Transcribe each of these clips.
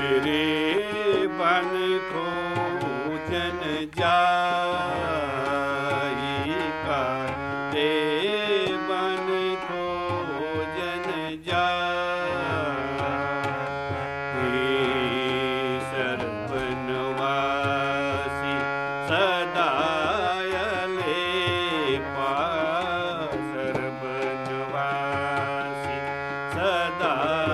ਤੇਰੇ ਬਨ ਖੋਜਨ ਜਾਈ ਖੋਜਨ ਜਾਈ। ਸਰਬਨ ਵਾਸੀ ਸਦਾ ਸਦਾ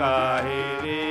ਕਾਹੇ ਰੇ?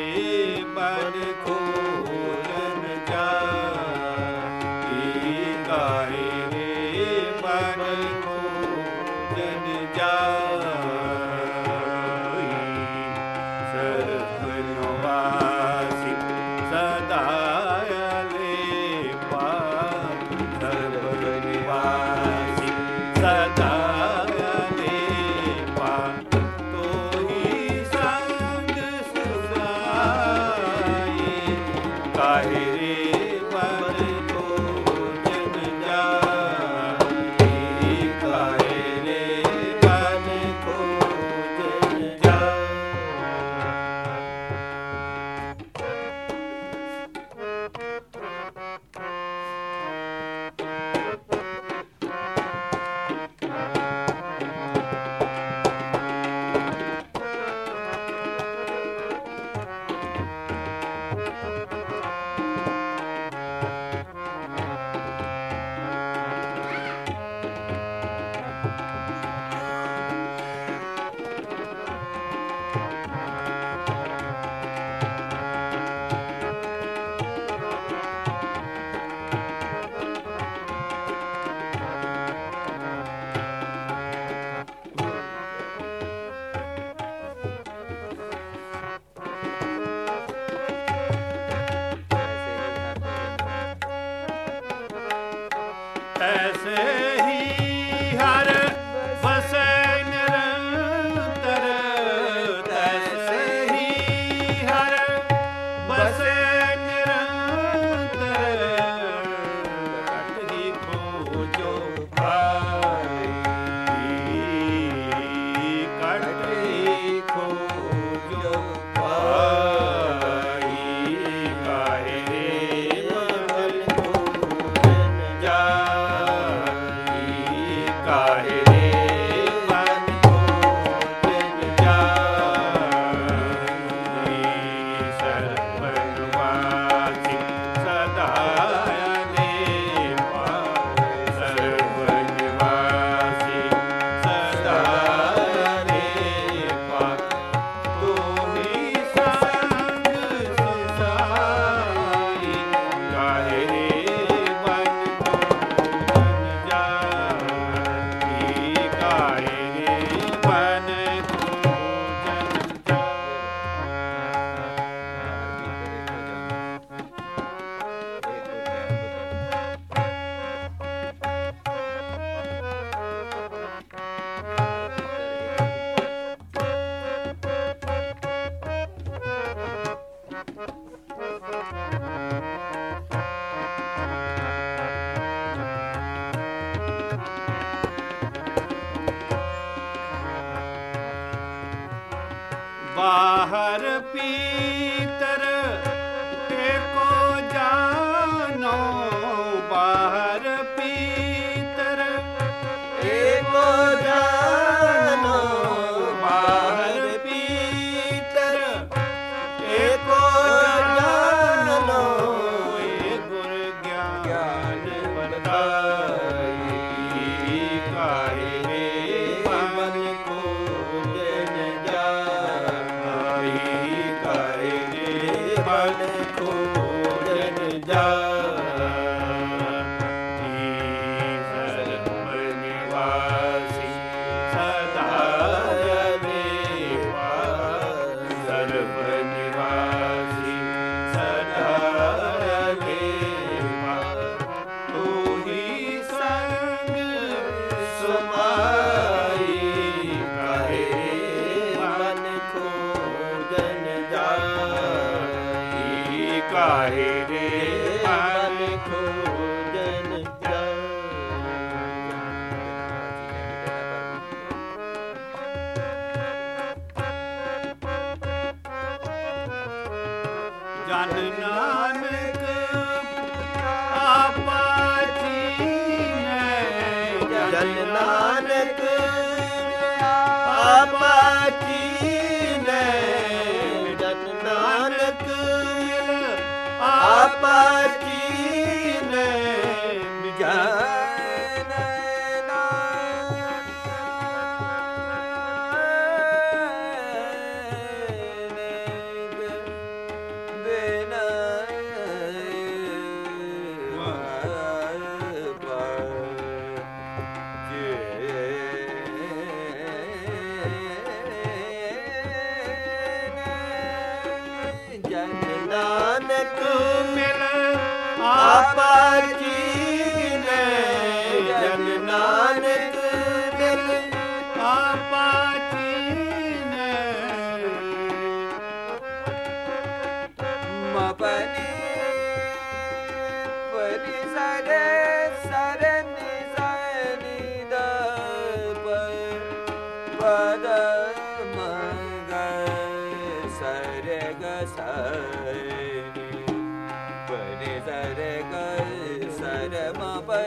ਬਾਹਰ ਪੀ ਮਨ ਖੋਜਨ ਜਾ। ਜਨ ਨਾਨਕ ਆਪਾ ਚੀਨੈ ਜਨ ਨਾਨਕ ਆਪਾ